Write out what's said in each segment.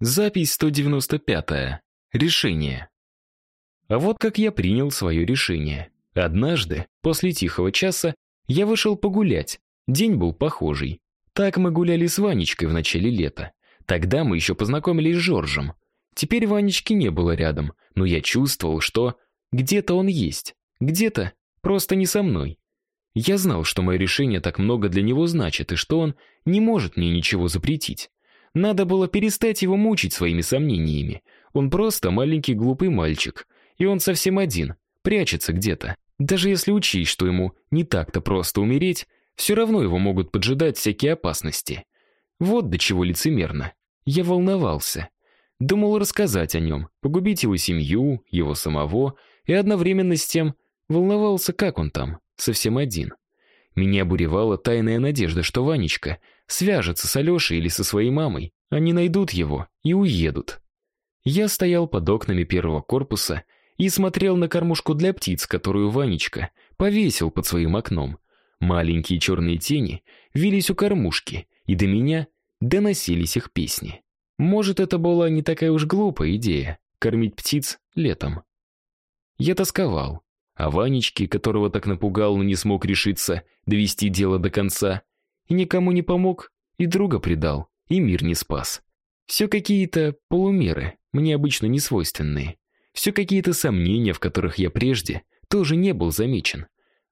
Запись 195. Решение. А вот как я принял свое решение. Однажды, после тихого часа, я вышел погулять. День был похожий. Так мы гуляли с Ванечкой в начале лета. Тогда мы еще познакомились с Жоржем. Теперь Ванечки не было рядом, но я чувствовал, что где-то он есть. Где-то, просто не со мной. Я знал, что мое решение так много для него значит, и что он не может мне ничего запретить. Надо было перестать его мучить своими сомнениями. Он просто маленький глупый мальчик, и он совсем один, прячется где-то. Даже если учесть, что ему не так-то просто умереть, все равно его могут поджидать всякие опасности. Вот до чего лицемерно. Я волновался. Думал рассказать о нем, погубить его семью, его самого, и одновременно с тем волновался, как он там, совсем один. Меня буревала тайная надежда, что Ванечка свяжется с Алешей или со своей мамой. Они найдут его и уедут. Я стоял под окнами первого корпуса и смотрел на кормушку для птиц, которую Ванечка повесил под своим окном. Маленькие черные тени вились у кормушки, и до меня доносились их песни. Может, это была не такая уж глупая идея кормить птиц летом. Я тосковал, а Ванечке, которого так напугал, но не смог решиться довести дело до конца, и никому не помог, и друга предал, и мир не спас. Все какие-то полумеры, мне обычно не свойственные. Все какие-то сомнения, в которых я прежде тоже не был замечен.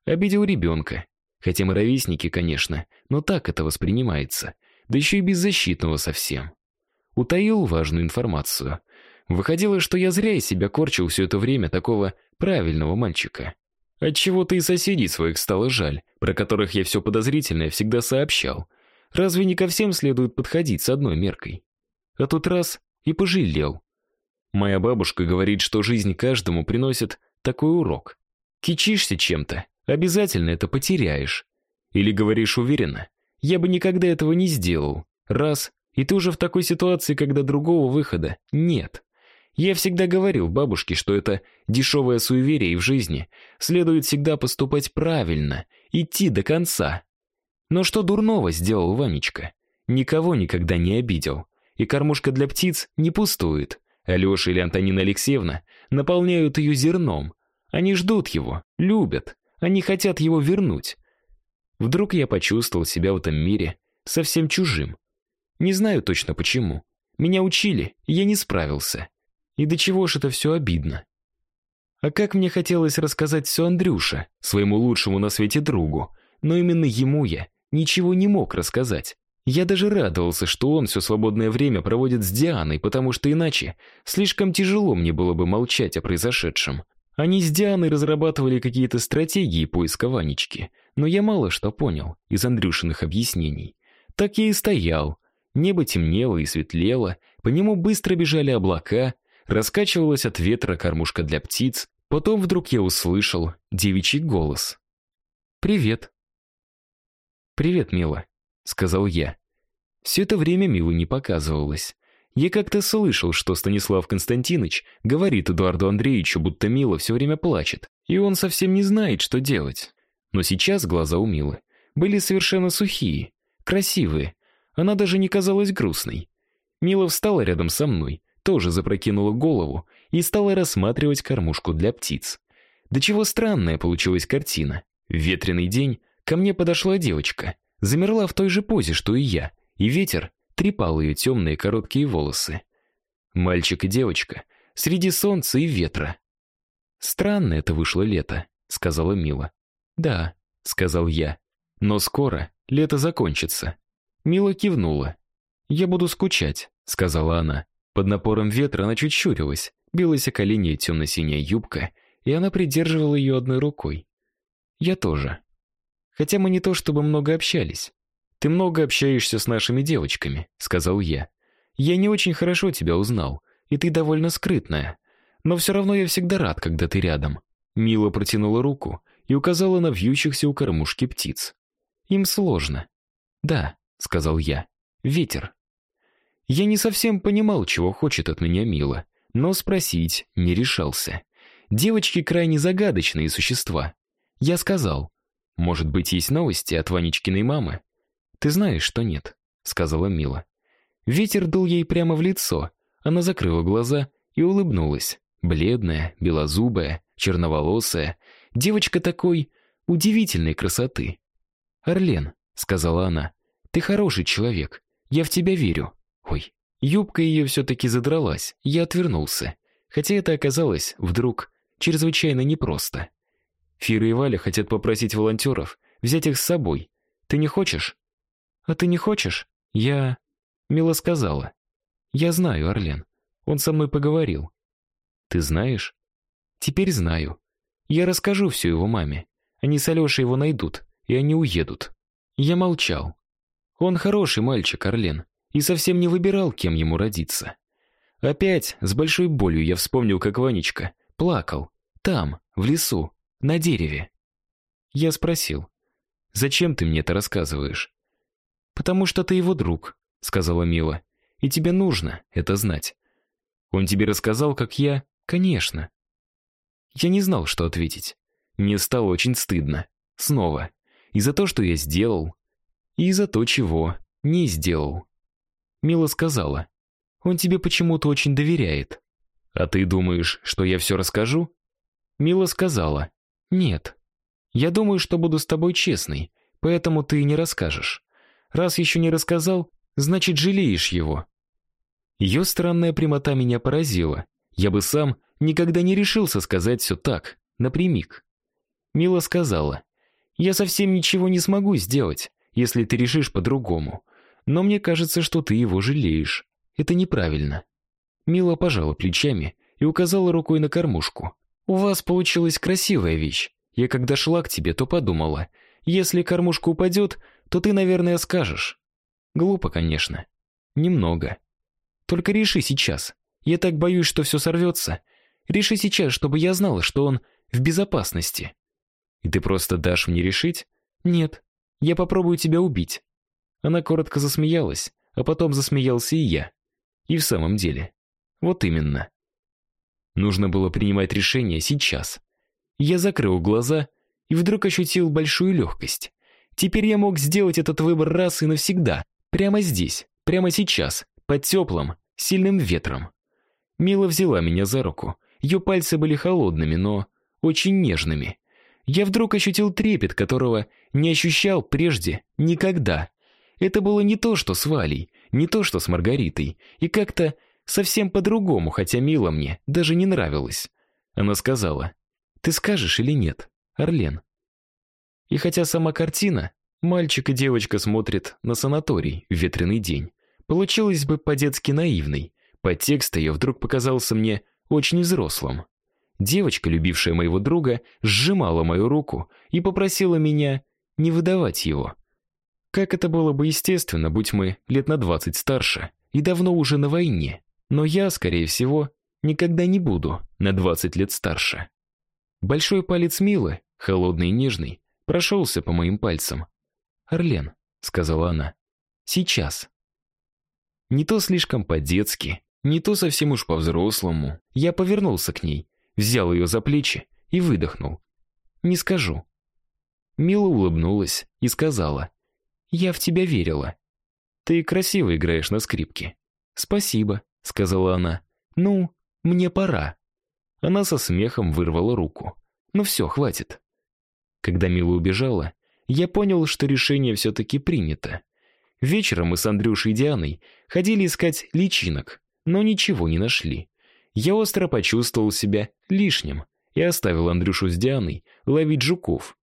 Обидел ребенка. Хотя мы ровесники, конечно, но так это воспринимается. Да еще и беззащитного совсем. Утаил важную информацию. Выходило, что я зря из себя корчил все это время такого правильного мальчика. Отчего-то и соседей своих стало жаль, про которых я все подозрительное всегда сообщал. Разве не ко всем следует подходить с одной меркой? А тут раз и пожалел. Моя бабушка говорит, что жизнь каждому приносит такой урок. Кичишься чем-то, обязательно это потеряешь. Или говоришь уверенно: "Я бы никогда этого не сделал". Раз, и ты уже в такой ситуации, когда другого выхода нет. Я всегда говорил бабушке, что это дешевое суеверие в жизни следует всегда поступать правильно, идти до конца. Но что дурного сделал Ванечка? Никого никогда не обидел. И кормушка для птиц не пустует. Алёша или Антонина Алексеевна наполняют ее зерном. Они ждут его, любят, они хотят его вернуть. Вдруг я почувствовал себя в этом мире совсем чужим. Не знаю точно почему. Меня учили, я не справился. И до чего ж это все обидно. А как мне хотелось рассказать все Андрюше, своему лучшему на свете другу, но именно ему я ничего не мог рассказать. Я даже радовался, что он все свободное время проводит с Дианой, потому что иначе слишком тяжело мне было бы молчать о произошедшем. Они с Дианой разрабатывали какие-то стратегии поиска Ванечки, но я мало что понял из Андрюшиных объяснений. Так я и стоял. Небо темнело и светлело, по нему быстро бежали облака, раскачивалась от ветра кормушка для птиц. Потом вдруг я услышал девичий голос. Привет. Привет, Мила, сказал я. Все это время Мила не показывалась. Я как-то слышал, что Станислав Константинович говорит Эдуарду Андреевичу, будто Мила все время плачет, и он совсем не знает, что делать. Но сейчас глаза у Милы были совершенно сухие, красивые. Она даже не казалась грустной. Мила встала рядом со мной, тоже запрокинула голову и стала рассматривать кормушку для птиц. До чего странная получилась картина. В ветреный день ко мне подошла девочка, замерла в той же позе, что и я, и ветер трепал ее темные короткие волосы. Мальчик и девочка среди солнца и ветра. Странно это вышло лето, сказала Мила. Да, сказал я. Но скоро лето закончится. Мила кивнула. Я буду скучать, сказала она. Под напором ветра она чуть щурилась, билась о колени темно-синяя юбка, и она придерживала ее одной рукой. Я тоже. Хотя мы не то чтобы много общались. Ты много общаешься с нашими девочками, сказал я. Я не очень хорошо тебя узнал, и ты довольно скрытная. Но все равно я всегда рад, когда ты рядом. Мила протянула руку и указала на вьющихся у кормушки птиц. Им сложно. Да, сказал я. Ветер. Я не совсем понимал, чего хочет от меня Мила, но спросить не решался. Девочки крайне загадочные существа. Я сказал: "Может быть, есть новости от Ванечкиной мамы?" "Ты знаешь, что нет", сказала Мила. Ветер дул ей прямо в лицо, Она закрыла глаза и улыбнулась. Бледная, белозубая, черноволосая, девочка такой удивительной красоты. "Орлен", сказала она. "Ты хороший человек. Я в тебя верю". Ой. Юбка ее все таки задралась. Я отвернулся, хотя это оказалось вдруг чрезвычайно непросто. Фира и Валя хотят попросить волонтеров взять их с собой. Ты не хочешь? А ты не хочешь? Я Мила сказала. Я знаю, Орлен. Он со мной поговорил. Ты знаешь? Теперь знаю. Я расскажу все его маме. Они с Алешей его найдут, и они уедут. Я молчал. Он хороший мальчик, Орлен, и совсем не выбирал, кем ему родиться. Опять с большой болью я вспомнил, как Ванечка плакал там, в лесу, на дереве. Я спросил: "Зачем ты мне это рассказываешь?" "Потому что ты его друг", сказала Мила. "И тебе нужно это знать". Он тебе рассказал, как я? Конечно. Я не знал, что ответить. Мне стало очень стыдно. Снова. И за то, что я сделал, и за то, чего не сделал. Мила сказала: "Он тебе почему-то очень доверяет. А ты думаешь, что я все расскажу?" Мила сказала: "Нет. Я думаю, что буду с тобой честной, поэтому ты не расскажешь. Раз еще не рассказал, значит, жалеешь его". Ее странная прямота меня поразила. Я бы сам никогда не решился сказать все так, напрямик. Мила сказала: "Я совсем ничего не смогу сделать, если ты решишь по-другому. Но мне кажется, что ты его жалеешь. Это неправильно". Мила пожала плечами и указала рукой на кормушку. У вас получилась красивая вещь. Я когда шла к тебе, то подумала: если кормушка упадет, то ты, наверное, скажешь. Глупо, конечно. Немного. Только реши сейчас. Я так боюсь, что все сорвется. Реши сейчас, чтобы я знала, что он в безопасности. И ты просто дашь мне решить? Нет. Я попробую тебя убить. Она коротко засмеялась, а потом засмеялся и я. И в самом деле, вот именно. Нужно было принимать решение сейчас. Я закрыл глаза и вдруг ощутил большую легкость. Теперь я мог сделать этот выбор раз и навсегда, прямо здесь, прямо сейчас, под теплым, сильным ветром. Мила взяла меня за руку. Ее пальцы были холодными, но очень нежными. Я вдруг ощутил трепет, которого не ощущал прежде никогда. Это было не то, что с Валей, не то, что с Маргаритой, и как-то совсем по-другому, хотя Мила мне даже не нравилась. Она сказала: "Ты скажешь или нет, Орлен?" И хотя сама картина, мальчик и девочка смотрят на санаторий в ветреный день, получилась бы по-детски наивной. Подтекст ее вдруг показался мне очень взрослым. Девочка, любившая моего друга, сжимала мою руку и попросила меня не выдавать его. Как это было бы естественно, будь мы лет на двадцать старше и давно уже на войне. Но я, скорее всего, никогда не буду на двадцать лет старше. Большой палец Милы, холодный и нежный, прошелся по моим пальцам. "Орлен", сказала она. "Сейчас". Не то слишком по-детски, не то совсем уж по-взрослому. Я повернулся к ней, взял ее за плечи и выдохнул. Не скажу. Мила улыбнулась и сказала: "Я в тебя верила. Ты красиво играешь на скрипке". "Спасибо", сказала она. "Ну, мне пора". Она со смехом вырвала руку. "Ну все, хватит". Когда Мила убежала, я понял, что решение все таки принято. Вечером мы с Андрюшей и Дианой ходили искать личинок, но ничего не нашли. Я остро почувствовал себя лишним и оставил Андрюшу с Дианой ловить жуков.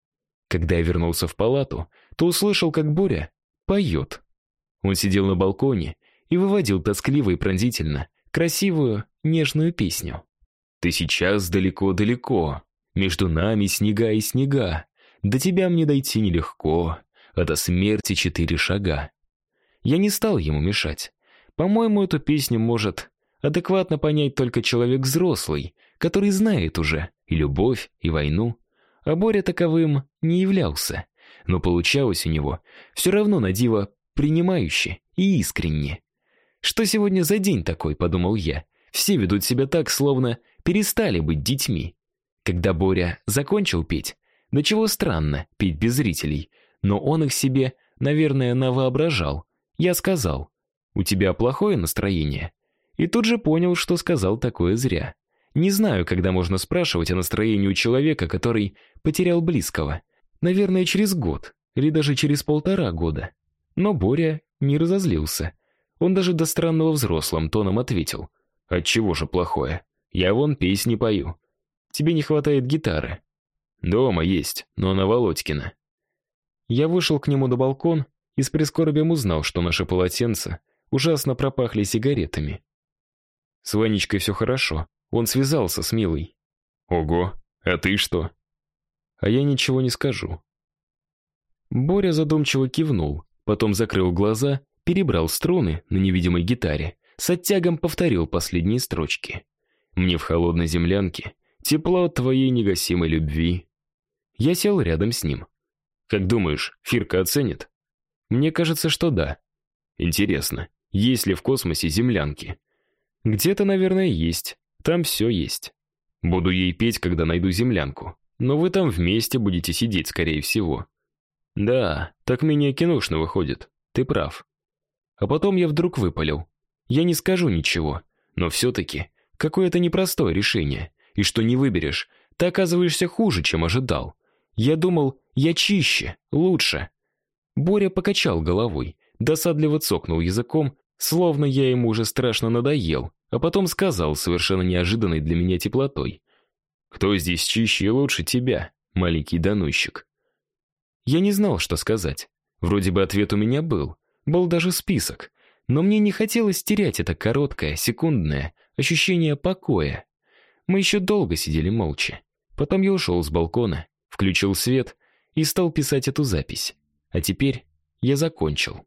Когда я вернулся в палату, то услышал, как Боря поет. Он сидел на балконе и выводил тоскливо и пронзительно красивую, нежную песню. Ты сейчас далеко-далеко, между нами снега и снега. До тебя мне дойти нелегко, а до смерти четыре шага. Я не стал ему мешать. По-моему, эту песню может адекватно понять только человек взрослый, который знает уже и любовь, и войну. А Боря таковым не являлся, но получалось у него все равно на диво принимающе и искренне. Что сегодня за день такой, подумал я. Все ведут себя так, словно перестали быть детьми. Когда Боря закончил петь, до чего странно петь без зрителей, но он их себе, наверное, навоображал. Я сказал: "У тебя плохое настроение?" И тут же понял, что сказал такое зря. Не знаю, когда можно спрашивать о настроении у человека, который потерял близкого. Наверное, через год или даже через полтора года. Но Боря не разозлился. Он даже до странного взрослым тоном ответил: "Отчего же плохое? Я вон песни пою. Тебе не хватает гитары. Дома есть, но она Володькина". Я вышел к нему на балкон и с прискорбием узнал, что наши полотенца ужасно пропахли сигаретами. С Ванечкой все хорошо. Он связался с Милой. Ого, а ты что? А я ничего не скажу. Боря задумчиво кивнул, потом закрыл глаза, перебрал струны на невидимой гитаре, с оттягом повторил последние строчки. Мне в холодной землянке тепло от твоей негасимой любви. Я сел рядом с ним. Как думаешь, Фирка оценит? Мне кажется, что да. Интересно, есть ли в космосе землянки? Где-то, наверное, есть. Там все есть. Буду ей петь, когда найду землянку. Но вы там вместе будете сидеть, скорее всего. Да, так менее киношно выходит. Ты прав. А потом я вдруг выпалил. Я не скажу ничего, но все-таки какое-то непростое решение. И что не выберешь, ты оказываешься хуже, чем ожидал. Я думал, я чище, лучше. Боря покачал головой, досадливо цокнул языком, словно я ему уже страшно надоел, а потом сказал совершенно неожиданной для меня теплотой: "Кто здесь чище и лучше тебя, маленький доносчик?" Я не знал, что сказать. Вроде бы ответ у меня был, был даже список, но мне не хотелось терять это короткое, секундное ощущение покоя. Мы еще долго сидели молча. Потом я ушел с балкона, включил свет и стал писать эту запись. А теперь я закончил.